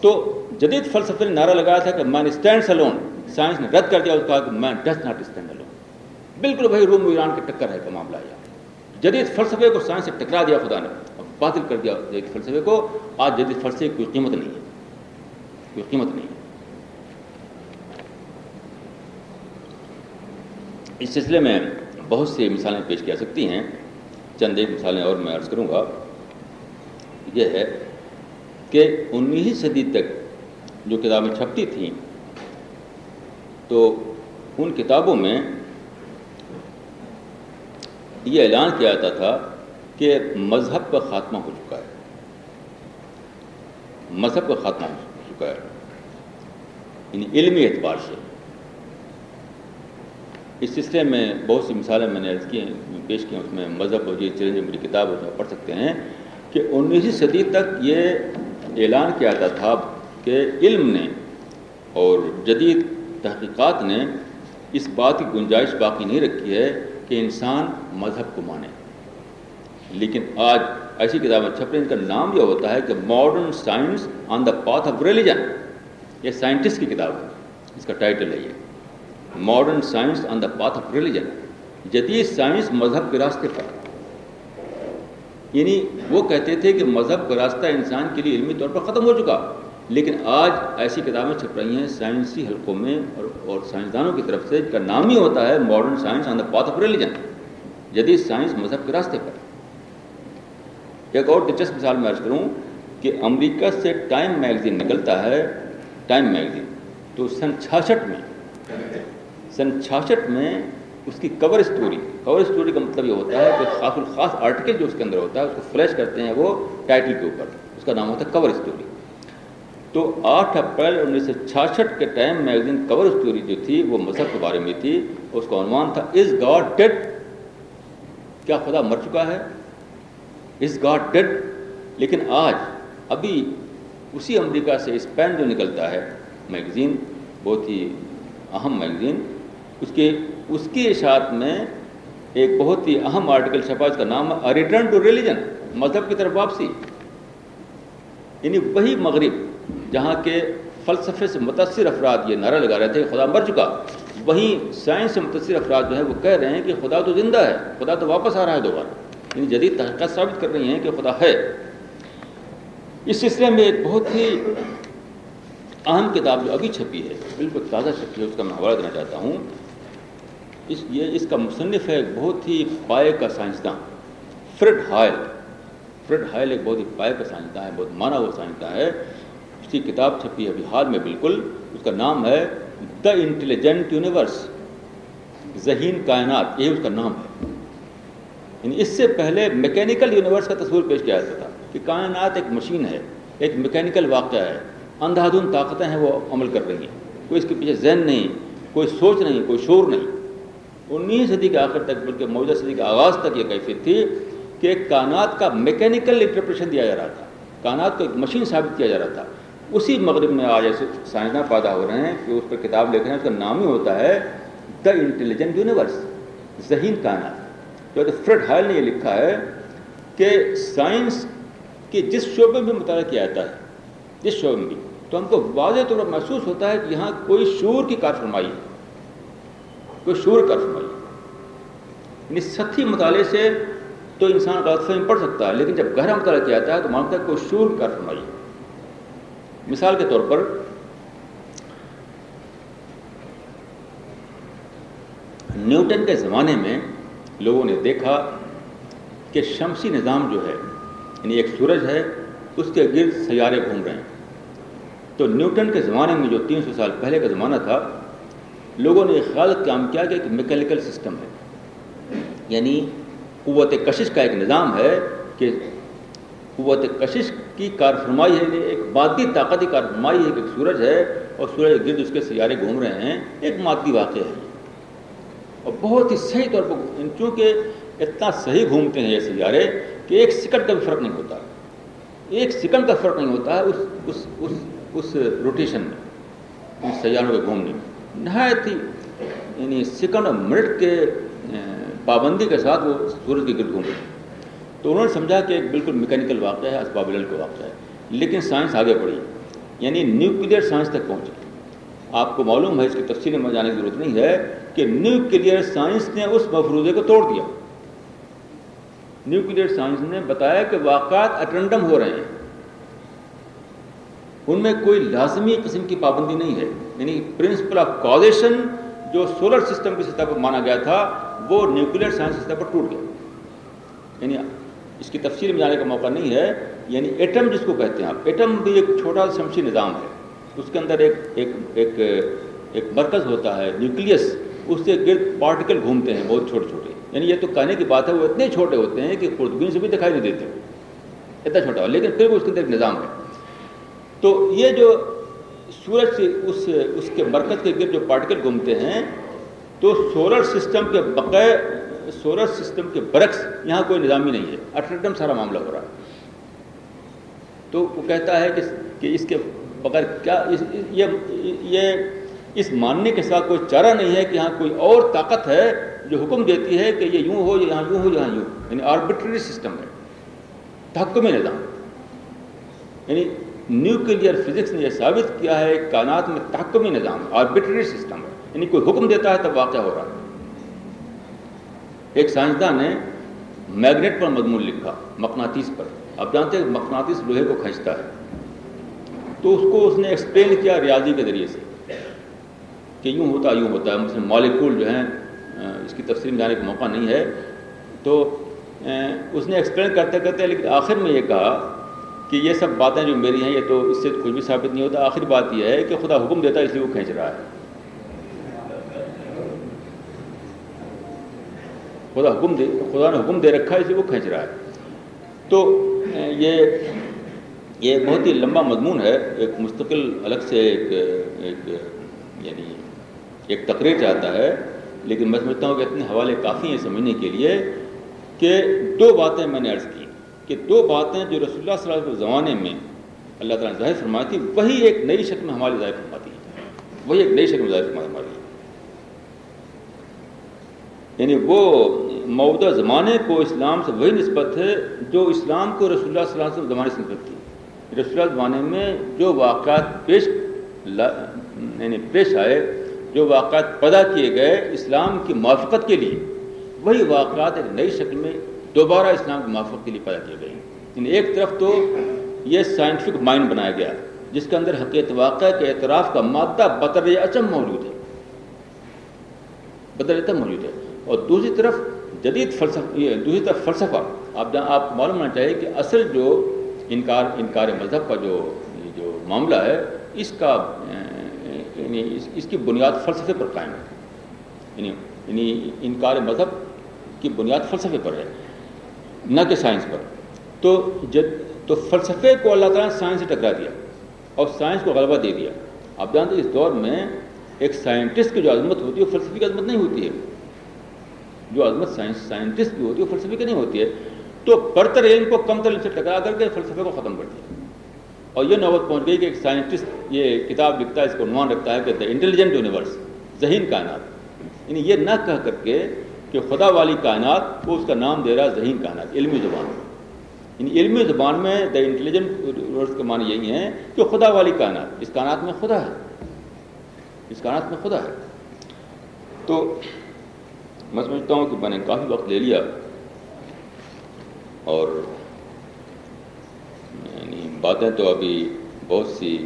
تو جدید فلسفے نے نعرہ لگایا تھا کہ مین اسٹینڈ سلون سائنس نے رد کر دیا اس کہا کہ man does not stand alone بالکل وہی روم ایران کے ٹکر ہے کا معاملہ یہ جدید فلسفے کو سائنس سے ٹکرا دیا خدا نے باطل کر دیا جدید فلسفے کو، آج جدید فلسفے کی کوئی قیمت نہیں ہے۔ کوئی قیمت نہیں ہے۔ اس سلسلے میں بہت سی مثالیں پیش کیا سکتی ہیں۔ چند ایک مثالیں اور میں عرض کروں گا۔ یہ ہے کہ انیسویں صدی تک جو کتابیں چھپتی تھیں۔ تو ان کتابوں میں یہ اعلان کیا جاتا تھا کہ مذہب کا خاتمہ ہو چکا ہے۔ مذہب کا خاتمہ ہو چکا ہے۔ یعنی علمی اعتبار سے۔ اس سلسلے میں بہت سی مثالیں میں نے عرض کی ہیں، پیش کی ہیں۔ اس میں مذہب اور یہ چیلنج میری کتاب اس پڑھ سکتے ہیں کہ انیسویں صدی تک یہ اعلان کیا جاتا تھا کہ علم نے اور جدید تحقیقات نے اس بات کی گنجائش باقی نہیں رکھی ہے کہ انسان مذہب کو مانے۔ لیکن آج ایسی کتابیں چھپ رہی ان کا نام یہ ہوتا ہے کہ modern science on the path of religion یہ سائنٹسٹ کی کتاب ہے۔ اس کا ٹائٹل ہے یہ۔ Modern science on the path of religion جدید سائنس مذہب کے راستے پر۔ یعنی وہ کہتے تھے کہ مذہب کا راستہ انسان کے لیے علمی طور پر ختم ہو چکا۔ لیکن آج ایسی کتابیں چھپ رہی ہیں سائنسی حلقوں میں اور اور سائنسدانوں کی طرف سے کا نام ہی ہوتا ہے modern science on the path of religion جدید سائنس مذہب کے راستے پر۔ ایک اور دلچسپ مثال میں عرض کروں کہ امریکہ سے ٹائم میگزین نکلتا ہے ٹائم میگزین تو سن چھیاسٹھ میں سن چھیاسٹھ میں اس کی کور اسٹوری کور اسٹوری کا مطلب یہ ہوتا ہے کہ خاص الخاص آرٹیکل جو اس کے اندر ہوتا ہے، اس کو فلیش کرتے ہیں وہ ٹائٹل کے اوپر۔ اس کا نام ہوتا ہے کور اسٹوری تو آٹھ اپریل انیس سو چھیاسٹھ کے ٹائم میگزین کور اسٹوری جو تھی وہ مذہب کے بارے میں تھی، اس کا عنوان تھا از گاڈ ڈیڈ کیا خدا مر چکا ہے؟ از گاڈ ڈیڈ لیکن آج، ابھی اسی امریکہ سے اسپین جو نکلتا ہے میگزین، بہت ہی اہم میگزین، اس کے، اس کی اشاعت میں ایک بہت ہی اہم آرٹیکل چھپا، اس کا نام ہے ریٹرن ٹو ریلیجن مذہب کی طرف واپسی۔ یعنی وہی مغرب جہاں کے فلسفے سے متاثر افراد یہ نعرہ لگا رہے تھے کہ خدا مر چکا۔ وہیں سائنس سے متاثر افراد جو ہے وہ کہہ رہے ہیں کہ خدا تو زندہ ہے، خدا تو واپس آ رہا ہے دوبارہ۔ یعنی جدید تحقیقات ثابت کر رہی ہیں کہ خدا ہے۔ اس سلسلے میں ایک بہت ہی اہم کتاب جو ابھی چھپی ہے، بالکل تازہ چھپی ہے، اس کا میں حوالہ دینا چاہتا ہوں۔ اس یہ، اس کا مصنف ہے ایک بہت ہی پائے کا سائنسداں فریڈ ہائل۔ فریڈ ہائل ایک بہت ہی پائے کا سائنسداں ہے، بہت مانا ہوا سائنسداں ہے۔ اس کی کتاب چھپی ہے ابھی حال میں بالکل، اس کا نام ہے دا انٹیلیجنٹ یونیورس ذہین کائنات، یہ اس کا نام ہے۔ یعنی اس سے پہلے میکینیکل یونیورس کا تصور پیش کیا جاتا تھا کہ کائنات ایک مشین ہے، ایک میکینیکل واقعہ ہے۔ اندھادھن طاقتیں ہیں، وہ عمل کر رہی ہیں۔ کوئی اس کے پیچھے ذہن نہیں، کوئی سوچ نہیں، کوئی شور نہیں۔ انیس صدی کے آخر تک، بلکہ موجودہ صدی کے آغاز تک یہ کیفیت تھی کہ کائنات کا میکینیکل انٹرپریشن دیا جا رہا تھا۔ کائنات کو ایک مشین ثابت کیا جا رہا تھا۔ اسی مغرب میں آج ایسے سائنسداں پیدا ہو رہے ہیں کہ اس پر کتاب لکھ رہے ہیں، اس کا نام ہی ہوتا ہے دا انٹیلیجنٹ یونیورس ذہین کائنات۔ جو فریڈ ہائل نے یہ لکھا ہے کہ سائنس کے جس شعبے میں مطالعہ کیا جاتا ہے، جس شعبے میں بھی تو ہم کو واضح طور پر محسوس ہوتا ہے کہ یہاں کوئی شعور کی کار فرمائی ہے۔ کوئی شعور کار فرمائی یعنی سطحی مطالعے سے تو انسان غلط فہمی پڑھ سکتا ہے، لیکن جب گہرا مطالعہ کیا جاتا ہے تو مانتا ہے کوئی شعور کی کار فرمائی ہے۔ مثال کے طور پر نیوٹن کے زمانے میں لوگوں نے دیکھا کہ شمسی نظام جو ہے یعنی ایک سورج ہے، اس کے گرد سیارے گھوم رہے ہیں۔ تو نیوٹن کے زمانے میں جو تین سو سال پہلے کا زمانہ تھا، لوگوں نے خیال کام کیا کہ ایک میکینیکل سسٹم ہے۔ یعنی قوت کشش کا ایک نظام ہے کہ قوت کشش کی کار فرمائی ہے یعنی ایک مادی طاقتی کار فرمائی ہے کہ سورج ہے اور سورج گرد اس کے سیارے گھوم رہے ہیں، ایک مادی واقعہ ہے۔ اور بہت ہی صحیح طور پر چونکہ اتنا صحیح گھومتے ہیں یہ سیارے کہ ایک سیکنڈ کا بھی فرق نہیں ہوتا۔ ایک سیکنڈ کا فرق نہیں ہوتا ہے اس اس اس اس روٹیشن میں، ان سیاروں کے گھومنے میں۔ نہایت ہی یعنی سیکنڈ اور منٹ کے پابندی کے ساتھ وہ سورج کے گرد گھومتے ہیں۔ تو انہوں نے سمجھا کہ ایک بالکل میکینکل واقعہ ہے، اسباب کا واقعہ ہے۔ لیکن سائنس آگے بڑھی۔ یعنی نیوکلیئر سائنس تک پہنچی۔ آپ کو معلوم ہے اس کی تفصیل میں جانے کی ضرورت نہیں ہے کہ نیوکلیئر سائنس نے اس مفروضے کو توڑ دیا۔ نیوکلیئر سائنس نے بتایا کہ واقعات اٹرنڈم ہو رہے ہیں۔ ان میں کوئی لازمی قسم کی پابندی نہیں ہے۔ یعنی پرنسپل آف کازیشن جو سولر سسٹم کی سطح پر مانا گیا تھا، وہ نیوکلیئر سائنس کی سطح پر ٹوٹ گیا۔ یعنی اس کی تفصیل میں جانے کا موقع نہیں ہے یعنی ایٹم جس کو کہتے ہیں آپ ایٹم بھی ایک چھوٹا شمسی نظام ہے۔ اس کے اندر ایک ایک ایک ایک مرکز ہوتا ہے، نیوکلیس، اس سے گرد پارٹیکل گھومتے ہیں بہت چھوٹے چھوٹے۔ یعنی یہ تو کہنے کی بات ہے، وہ اتنے چھوٹے ہوتے ہیں کہ خوردبین سے بھی دکھائی نہیں دیتے۔ اتنا چھوٹا ہو لیکن پھر بھی اس کے اندر ایک نظام ہے۔ تو یہ جو سورج سے اس اس کے مرکز کے گرد جو پارٹیکل گھومتے ہیں، تو سولر سسٹم کے بقائے، سولر سسٹم کے برعکس یہاں کوئی نظامی نہیں ہے۔ اٹرڈم سارا معاملہ ہو رہا ہے۔ تو وہ کہتا ہے کہ اس کے بغیر کیا یہ اس ماننے کے ساتھ کوئی چارہ نہیں ہے کہ یہاں کوئی اور طاقت ہے جو حکم دیتی ہے کہ یہ یوں ہو یہاں یوں ہو، یہاں یوں یعنی آربیٹری سسٹم ہے۔ تحکمی نظام۔ یعنی نیوکلیئر فزکس نے یہ ثابت کیا ہے، کائنات میں تحکمی نظام آربیٹری سسٹم ہے۔ یعنی کوئی حکم دیتا ہے تب واقعہ ہو رہا ہے۔ ایک سائنسداں نے میگنیٹ پر مضمون لکھا، مقناطیس پر۔ اب جانتے ہیں مقناطیس لوہے کو کھینچتا ہے۔ تو اس کو اس نے ایکسپلین کیا ریاضی کے ذریعے سے کہ یوں ہوتا یوں ہوتا ہے۔ مثلاً مالیکول جو ہیں اس کی تفصیل میں جانے کا موقع نہیں ہے۔ تو اس نے ایکسپلین کرتے کرتے، لیکن آخر میں یہ کہا کہ یہ سب باتیں جو میری ہیں، یہ تو اس سے کچھ بھی ثابت نہیں ہوتا۔ آخری بات یہ ہے کہ خدا حکم دیتا ہے، اس لیے وہ کھینچ رہا ہے۔ خدا حکم دے، خدا نے حکم دے رکھا ہے، اس لیے وہ کھینچ رہا ہے۔ تو یہ یہ بہت ہی لمبا مضمون ہے، ایک مستقل الگ سے ایک ایک یعنی ایک تقریر چاہتا ہے، لیکن میں سمجھتا ہوں کہ اتنے حوالے کافی ہیں سمجھنے کے لیے کہ دو باتیں میں نے عرض کی۔ کہ دو باتیں جو رسول اللہ صلی اللہ علیہ وسلم کے زمانے میں اللہ تعالیٰ نے ظاہر فرمائی تھی، وہی ایک نئی شکل میں ہماری ظاہر فرماتی ہے وہی ایک نئی شکل میں ظاہر فرمائی ہماری یعنی وہ موجودہ زمانے کو اسلام سے وہی نسبت ہے جو اسلام کو رسول اللہ صلی اللہ علیہ وسلم زمانے سے نسبت تھی۔ رسول اللہ زمانے میں جو واقعات پیش یعنی پیش آئے، جو واقعات پیدا کیے گئے اسلام کی موافقت کے لیے، وہی واقعات ایک نئی شکل میں دوبارہ اسلام کی موافقت کے لیے پیدا کیے گئے یعنی ایک طرف تو یہ سائنٹیفک مائنڈ بنایا گیا، جس کے اندر حقیقت واقعہ کے اعتراف کا مادہ بطر اچم موجود ہے۔ بطر اچم موجود ہے۔ اور دوسری طرف جدید فلسفہ، یہ دوسری طرف فلسفہ۔ آپ جہاں، آپ معلوم ہونا چاہیے کہ اصل جو انکار انکار مذہب کا جو جو معاملہ ہے، اس کا یعنی اس کی بنیاد فلسفے پر قائم ہے۔ یعنی یعنی انکار مذہب کی بنیاد فلسفے پر ہے، نہ کہ سائنس پر۔ تو جد، تو فلسفے کو اللہ تعالیٰ نے سائنس سے ٹکرا دیا اور سائنس کو غلبہ دے دیا۔ آپ جانتے ہیں، اس دور میں ایک سائنٹسٹ کی جو عظمت ہوتی ہے، وہ فلسفی کی عظمت نہیں ہوتی ہے۔ جو عظمت سائنس سائنٹسٹ کی ہوتی ہے وہ فلسفے کی نہیں ہوتی ہے، تو برتر علم کو کم تر علم سے ٹکرا کر کے فلسفے کو ختم کر دیا۔ اور یہ نوبت پہنچ گئی کہ ایک سائنٹسٹ یہ کتاب لکھتا ہے، اس کو عنوان رکھتا ہے کہ دا انٹیلیجنٹ یونیورس ذہین کائنات۔ یعنی یہ نہ کہہ کر کے کہ خدا والی کائنات کو اس کا نام دے رہا ہے ذہین کائنات، علمی زبان۔ میں یعنی علمی زبان میں دا انٹیلیجنٹ یونیورس کے معنی یہی ہیں کہ خدا والی کائنات۔ اس کائنات میں خدا ہے۔ اس کائنات میں خدا ہے۔ تو میں سمجھتا ہوں کہ میں نے کافی وقت لے لیا اور یعنی باتیں تو ابھی بہت سی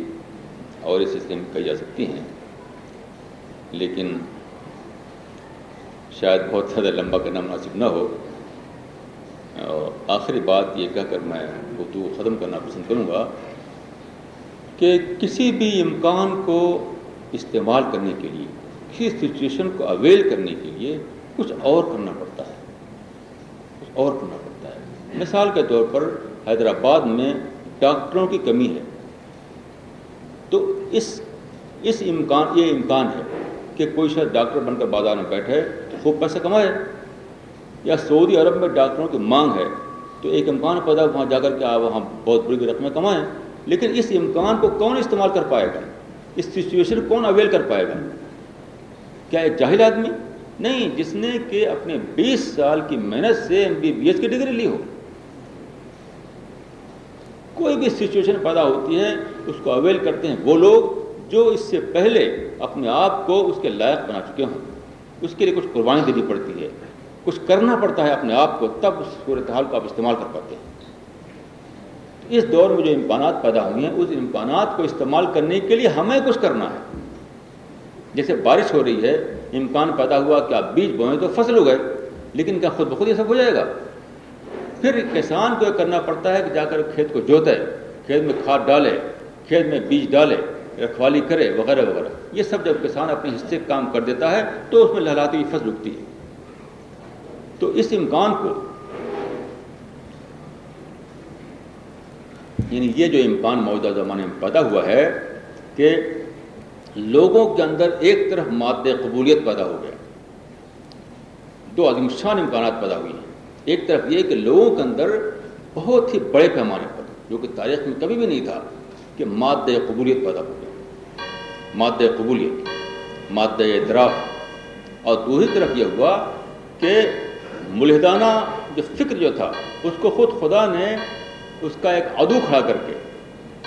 اور اس سلسلے میں کہی جا سکتی ہیں، لیکن شاید بہت زیادہ لمبا کرنا مناسب نہ ہو۔ اور آخری بات یہ کہہ کر میں گفتگو ختم کرنا پسند کروں گا کہ کسی بھی امکان کو استعمال کرنے کے لیے، کسی سچویشن کو اویل کرنے کے لیے کچھ اور کرنا پڑتا ہے، کچھ اور کرنا پڑتا ہے۔ مثال کے طور پر حیدرآباد میں ڈاکٹروں کی کمی ہے۔ تو اس اس امکان، یہ امکان ہے کہ کوئی شاید ڈاکٹر بن کر بازار میں بیٹھے تو خوب پیسہ کمائے۔ یا سعودی عرب میں ڈاکٹروں کی مانگ ہے تو ایک امکان پیدا وہاں جا کر کے آپ وہاں بہت بڑی رقمیں کمائیں۔ لیکن اس امکان کو کون استعمال کر پائے گا؟ اس سچویشن کون اویل کر پائے گا؟ کیا ایک جاہل آدمی نہیں، جس نے کہ اپنے بیس سال کی محنت سے ایم بی بی ایس کی ڈگری لی ہو۔ کوئی بھی سچویشن پیدا ہوتی ہے، اس کو اویل کرتے ہیں وہ لوگ جو اس سے پہلے اپنے آپ کو اس کے لائق بنا چکے ہوں۔ اس کے لیے کچھ قربانی دینی پڑتی ہے۔ کچھ کرنا پڑتا ہے اپنے آپ کو، تب اس صورتحال کو آپ استعمال کر پاتے ہیں۔ اس دور میں جو امکانات پیدا ہوئی ہیں، اس امکانات کو استعمال کرنے کے لیے ہمیں کچھ کرنا ہے۔ جیسے بارش ہو رہی ہے امکان پیدا ہوا کہ آپ بیج بوئیں تو فصل ہو گئے لیکن کیا خود بخود یہ سب ہو جائے گا؟ پھر کسان کو یہ کرنا پڑتا ہے کہ جا کر کھیت کو جوتے، کھیت میں کھاد ڈالے، کھیت میں بیج ڈالے، رکھوالی کرے، وغیرہ وغیرہ۔ یہ سب جب کسان اپنے حصے کام کر دیتا ہے تو اس میں لہلاتی ہوئی فصل اگتی ہے۔ تو اس امکان کو یعنی یہ جو امکان موجودہ زمانے میں پیدا ہوا ہے کہ لوگوں کے اندر ایک طرف ماد قبولیت پیدا ہو گیا، دو عظیم شان امکانات پیدا ہوئی ہیں۔ ایک طرف یہ کہ لوگوں کے اندر بہت ہی بڑے پیمانے پر، جو کہ تاریخ میں کبھی بھی نہیں تھا، کہ ماد قبولیت پیدا ہو گیا۔ ماد قبولیت ماد ادراک اور دوسری طرف یہ ہوا کہ ملحدانہ جو فکر جو تھا، اس کو خود خدا نے اس کا ایک عدو کھڑا کر کے،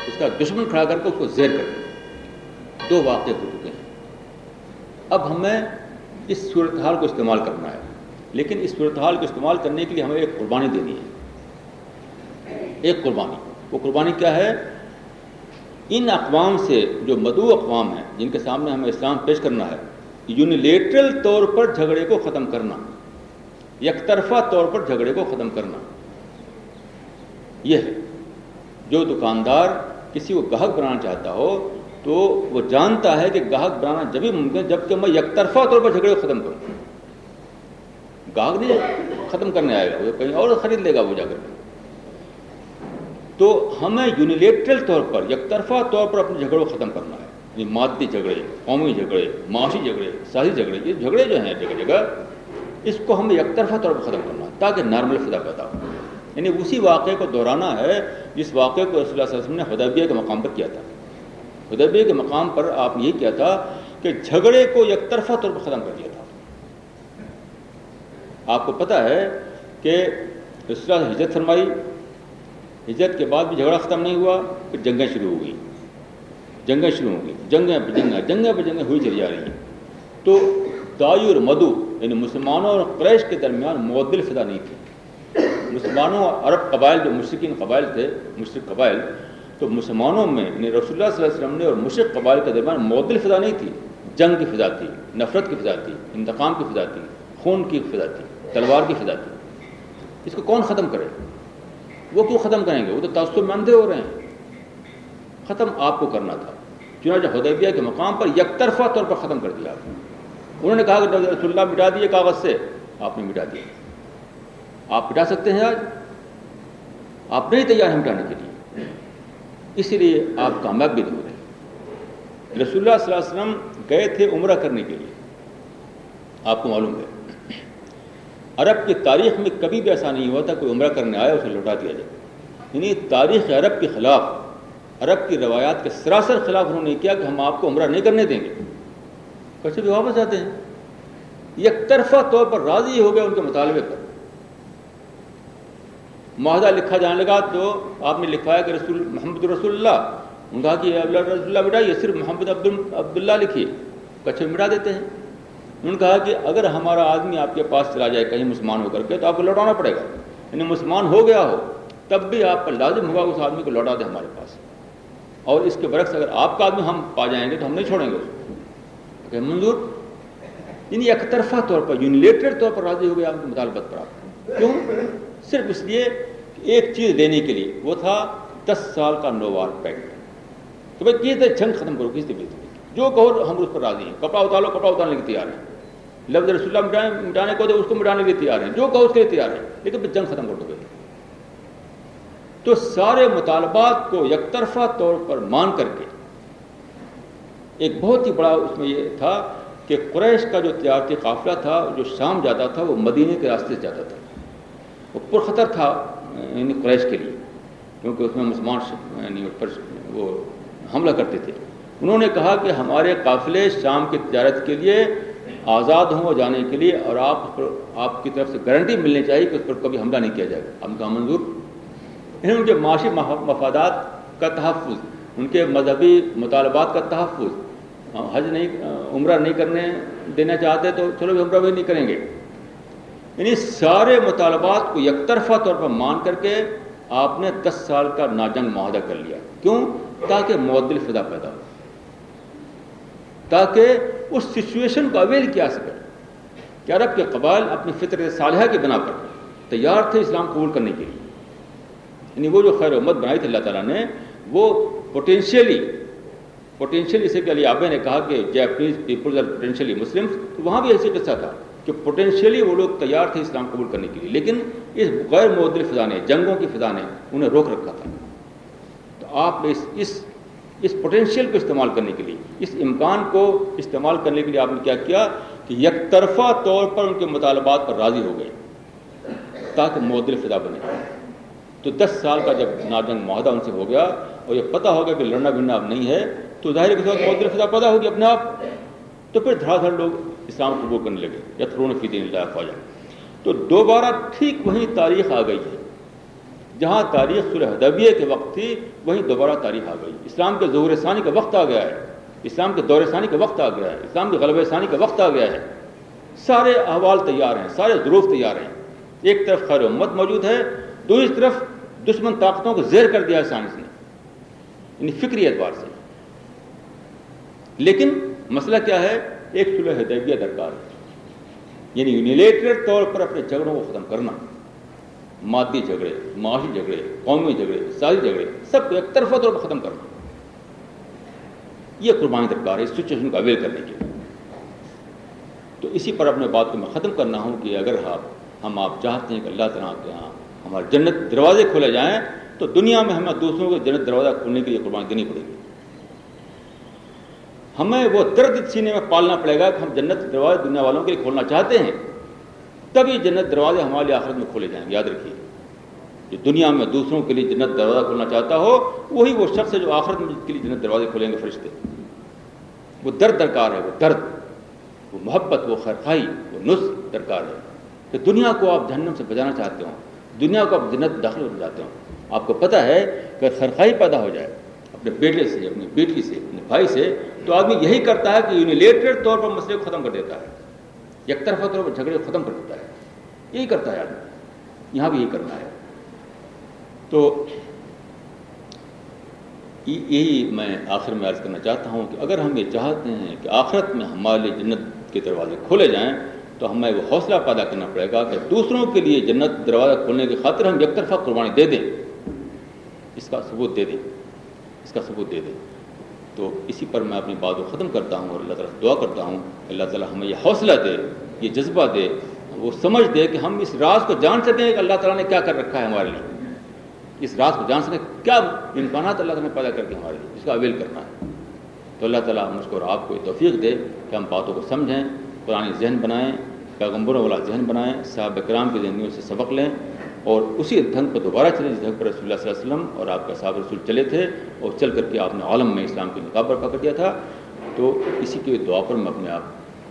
اس کا دشمن کھڑا کر کے اس کو زیر کر دیا۔ دو واقع ہو چکے ہیں۔ اب ہمیں اس صورتحال کو استعمال کرنا ہے، لیکن اس صورتحال کو استعمال کرنے کے لیے ہمیں ایک قربانی دینی ہے۔ ایک قربانی۔ وہ قربانی کیا ہے؟ ان اقوام سے جو مدعو اقوام ہیں، جن کے سامنے ہمیں اسلام پیش کرنا ہے، یونیلیٹرل طور پر جھگڑے کو ختم کرنا یک طرفہ طور پر جھگڑے کو ختم کرنا، یہ ہے۔ جو دکاندار کسی کو گاہک بنانا چاہتا ہو تو وہ جانتا ہے کہ گاہک بنانا جبھی ممکن جبکہ میں یک طرفہ طور پر جھگڑے کو ختم کروں۔ گاہک نہیں ختم کرنے آئے گا وہ کہیں اور خرید لے گا وہ جا کر۔ تو ہمیں یونیلیٹرل طور پر، یک طرفہ طور پر اپنے جھگڑوں کو ختم کرنا ہے۔ یعنی مادی جھگڑے، قومی جھگڑے، معاشی جھگڑے، سیاسی جھگڑے، یہ جھگڑے جو ہیں جگہ جگہ، اس کو ہمیں یک طرفہ طور پر ختم کرنا ہے، تاکہ نارمل فضا پیدا ہو۔ یعنی اسی واقعے کو دہرانا ہے جس واقعے کو رسول اللہ صلی اللہ علیہ وسلم نے حدیبیہ کے مقام پر کیا تھا۔ حدیبیہ کے مقام پر آپ نے یہ کیا تھا کہ جھگڑے کو یک طرفہ طور پر ختم کر دیا تھا۔ آپ کو پتہ ہے کہ رسول ہجرت فرمائی، ہجرت کے بعد بھی جھگڑا ختم نہیں ہوا، پھر جنگیں شروع ہو گئی۔ جنگیں شروع ہو گئی۔ جنگیں پہ جنگیں جنگیں پہ جنگیں ہوئی چلی جا رہی ہیں۔ تو دایو اور مدو یعنی مسلمانوں اور قریش کے درمیان معدل فضا نہیں تھی۔ مسلمانوں اور عرب قبائل جو مشرقین قبائل تھے، مشرق قبائل تو مسلمانوں میں یعنی رسول اللہ صلی اللہ علیہ وسلم نے اور مشرق قبائل کے درمیان معدل فضا نہیں تھی۔ جنگ کی فضا تھی، نفرت کی فضا تھی، انتقام کی فضا تھی، خون کی فضا تھی، تلوار کی فضا تھی۔ اس کو کون ختم کرے؟ وہ کیوں ختم کریں گے؟ وہ تو تعصب میں اندھے ہو رہے ہیں۔ ختم آپ کو کرنا تھا۔ چنانچہ حدیبیہ کے مقام پر یک طرفہ طور پر ختم کر دیا آپ نے۔ انہوں نے کہا کہ رسول اللہ مٹا دیے کاغذ سے۔ آپ نے مٹا دیا۔ آپ مٹا سکتے ہیں آج؟ آپ نہیں تیار ہیں مٹانے کے لیے۔ اسی لیے آپ کامیاب بھی ہو رہے رسول اللہ صلی اللہ علیہ وسلم گئے تھے عمرہ کرنے کے لیے۔ آپ کو معلوم ہے۔ عرب کی تاریخ میں کبھی بھی ایسا نہیں ہوا تھا کوئی عمرہ کرنے آیا اسے لوٹا دیا جائے۔ یعنی تاریخ عرب کے خلاف، عرب کی روایات کے سراسر خلاف انہوں نے کیا کہ ہم آپ کو عمرہ نہیں کرنے دیں گے۔ کچھ بھی واپس آتے ہیں۔ یک طرفہ طور پر راضی ہو گئے ان کے مطالبے پر۔ معاہدہ لکھا جانے لگا تو آپ نے لکھوایا کہ رسول محمد رسول اللہ ان کہا کہ رسول اللہ مٹائیے صرف محمد عبد عبداللہ لکھیے کچھ مٹا دیتے ہیں۔ انہوں نے کہا کہ اگر ہمارا آدمی آپ کے پاس چلا جائے، کہیں مسلمان ہو کر کے، تو آپ کو لوٹانا پڑے گا۔ یعنی مسلمان ہو گیا ہو، تب بھی آپ پر لازم ہوگا اس آدمی کو لوٹا دیں ہمارے پاس۔ اور اس کے برعکس اگر آپ کا آدمی ہم پا جائیں گے تو ہم نہیں چھوڑیں گے اس کو۔ منظور یعنی ایک طرفہ طور پر یونیلیٹر طور پر راضی ہو گیا آپ کی مطالبت پر آپ۔ کیوں؟ صرف اس لیے ایک چیز دینے کے لیے، وہ تھا دس سال کا نووار پیکٹ تو بھائی، کس جنگ ختم کرو، کس طریقے جو کہو، ہم اس پر راضی ہیں۔ کپڑا اتارو، کپڑا اتارنے کے تیار ہیں۔ لفظ رسول اللہ مٹانے مٹانے کو تو اس کو مٹانے کے لیے تیار ہیں۔ جو کہو، اس کے لیے تیار ہیں۔ لیکن پھر جنگ ختم کر دو گے تو سارے مطالبات کو یک طرفہ طور پر مان کر کے، ایک بہت ہی بڑا اس میں یہ تھا کہ قریش کا جو تجارتی قافلہ تھا، جو شام جاتا تھا، وہ مدینے کے راستے سے جاتا تھا۔ وہ پرخطر تھا یعنی قریش کے لیے، کیونکہ اس میں مسلمان یعنی پر وہ حملہ کرتے تھے۔ انہوں نے کہا کہ ہمارے قافلے شام کی تجارت کے لیے آزاد ہوں جانے کے لیے، اور آپ آپ کی طرف سے گارنٹی ملنی چاہیے کہ اس پر کبھی حملہ نہیں کیا جائے گا۔ ہم کا منظور؟ انہیں ان کے معاشی مفادات کا تحفظ، ان کے مذہبی مطالبات کا تحفظ۔ ہاں، حج نہیں، عمرہ نہیں کرنے دینا چاہتے تو چلو بھی عمرہ بھی نہیں کریں گے۔ یعنی سارے مطالبات کو یک طرفہ طور پر مان کر کے آپ نے دس سال کا ناجنگ معاہدہ کر لیا۔ کیوں؟ تاکہ معدل فضا پیدا ہو۔ تاکہ اس سچویشن کو اویل کیا سکے۔ کہ عرب کے قبائل اپنی فطر صالحہ کی بنا پر تیار تھے اسلام قبول کرنے کے لیے۔ یعنی وہ جو خیر امت بنائی تھی اللہ تعالیٰ نے، وہ پوٹینشیلی پوٹینشیلی اسے کہ علی آبے نے کہا کہ Japanese peoples are potentially Muslim تو وہاں بھی ایسے قصہ تھا۔ کہ پوٹینشیلی وہ لوگ تیار تھے اسلام قبول کرنے کے لیے، لیکن اس غیر معدل فضا نے، جنگوں کی فضا نے انہیں روک رکھا تھا۔ تو آپ نے اس اس اس پوٹینشیل کو استعمال کرنے کے لیے، اس امکان کو استعمال کرنے کے لیے آپ نے کیا کیا کہ یک طرفہ طور پر ان کے مطالبات پر راضی ہو گئے تاکہ معدل فضا بنے۔ تو دس سال کا جب ناجنگ معاہدہ ان سے ہو گیا اور یہ پتہ ہو گیا کہ لڑنا بھڑنا اب نہیں ہے، تو ظاہر کے ساتھ معدل فضا پیدا ہوگی اپنے آپ۔ تو پھر دھڑا دھڑ لوگ اسلام قبول کرنے لگے، یا تھرون فی دین اللہ خواجہ۔ تو دوبارہ ٹھیک وہیں تاریخ آ گئی ہے۔ جہاں تاریخ صلح حدیبیہ کے وقت تھی، وہیں دوبارہ تاریخ آ گئی۔ اسلام کے ظہور ثانی کا وقت آ گیا ہے۔ اسلام کے دور ثانی کا وقت آ گیا ہے۔ اسلام کے غلب ثانی کا وقت آ گیا ہے۔ سارے احوال تیار ہیں، سارے ظروف تیار ہیں۔ ایک طرف خیر امت موجود ہے، دوسری طرف دشمن طاقتوں کو زیر کر دیا ہے سائنس نے یعنی فکری اعتبار سے۔ لیکن مسئلہ کیا ہے؟ ایک صلح حدیبیہ درکار ہے۔ یعنی یونیلیٹر طور پر اپنے جھگڑوں کو ختم کرنا۔ مادی جھگڑے، معاشی جھگڑے، قومی جھگڑے ساری جھگڑے، سب کو ایک طرفہ طور پر ختم کرنا۔ یہ قربانی درکار ہے اس سچویشن کو اویل کرنے کے تو اسی پر اپنے بات کو میں ختم کرنا ہوں کہ اگر آپ، ہم آپ چاہتے ہیں کہ اللہ تعالیٰ کے یہاں ہمارے جنت دروازے کھولے جائیں، تو دنیا میں ہمیں دوسروں کو جنت دروازہ کھولنے کے لیے قربانی دینی پڑے گی۔ ہمیں وہ درد سینے میں پالنا پڑے گا کہ ہم جنت دروازے دنیا والوں کے لیے کھولنا چاہتے ہیں۔ تبھی جنت دروازے ہمارے آخرت میں کھولے جائیں گے۔ یاد رکھیے، جو دنیا میں دوسروں کے لیے جنت دروازہ کھولنا چاہتا ہو، وہی وہ شخص ہے جو آخرت میں کے لیے جنت دروازے کھولیں گے فرشتے۔ وہ درد درکار ہے، وہ درد، وہ محبت، وہ خرخائی، وہ نسخ درکار ہے۔ کہ دنیا کو آپ جہنم سے بچانا چاہتے ہوں، دنیا کو آپ جنت داخل ہونا چاہتے ہوں۔ آپ کو پتہ ہے کہ خرخائی پیدا ہو جائے۔ اپنے بیٹے سے اپنی بیٹی سے، اپنے بھائی سے، تو آدمی یہی کرتا ہے کہ یونیلیٹڈ طور پر مسئلے کو ختم کر دیتا ہے۔ یک طرفہ طور پر جھگڑے ختم کر دیتا ہے۔ یہی کرتا ہے آدمی۔ یہاں بھی یہی کرنا ہے۔ تو یہی میں آخر میں عرض کرنا چاہتا ہوں کہ اگر ہم یہ چاہتے ہیں کہ آخرت میں ہمارے جنت کے دروازے کھولے جائیں، تو ہمیں وہ حوصلہ پیدا کرنا پڑے گا کہ دوسروں کے لیے جنت دروازہ کھولنے کی خاطر ہم یک طرفہ قربانی دے دیں۔ اس کا ثبوت دے دیں۔ کا ثبوت دے دیں تو اسی پر میں اپنی بات کو ختم کرتا ہوں اور اللہ تعالیٰ دعا کرتا ہوں۔ اللہ تعالیٰ ہمیں یہ حوصلہ دے، یہ جذبہ دے، وہ سمجھ دے کہ ہم اس راز کو جان سکیں کہ اللہ تعالیٰ نے کیا کر رکھا ہے ہمارے لیے۔ اس راز کو جان سکیں کیا امکانات اللہ تعالیٰ نے پیدا کر کے ہمارے لیے، اس کا اویل کرنا ہے۔ تو اللہ تعالیٰ مجھ کو اور آپ کو توفیق دے کہ ہم باتوں کو سمجھیں پرانی ذہن بنائیں، پیغمبروں والا ذہن بنائیں صاحب کرام کی ذہنیوں سے سبق لیں۔ اور اسی ڈھنگ پر دوبارہ چلے جس ڈھنگ پر رسول اللہ صلی اللہ علیہ وسلم اور آپ کا صاحب رسول چلے تھے اور چل کر کے آپ نے عالم میں اسلام کی نقاب برپا کر دیا تھا، تو اسی کے دعا پر میں اپنے آپ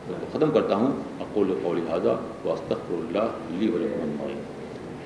کو ختم کرتا ہوں۔ اقول قول لہٰذا واسطر اللہ علی ولکم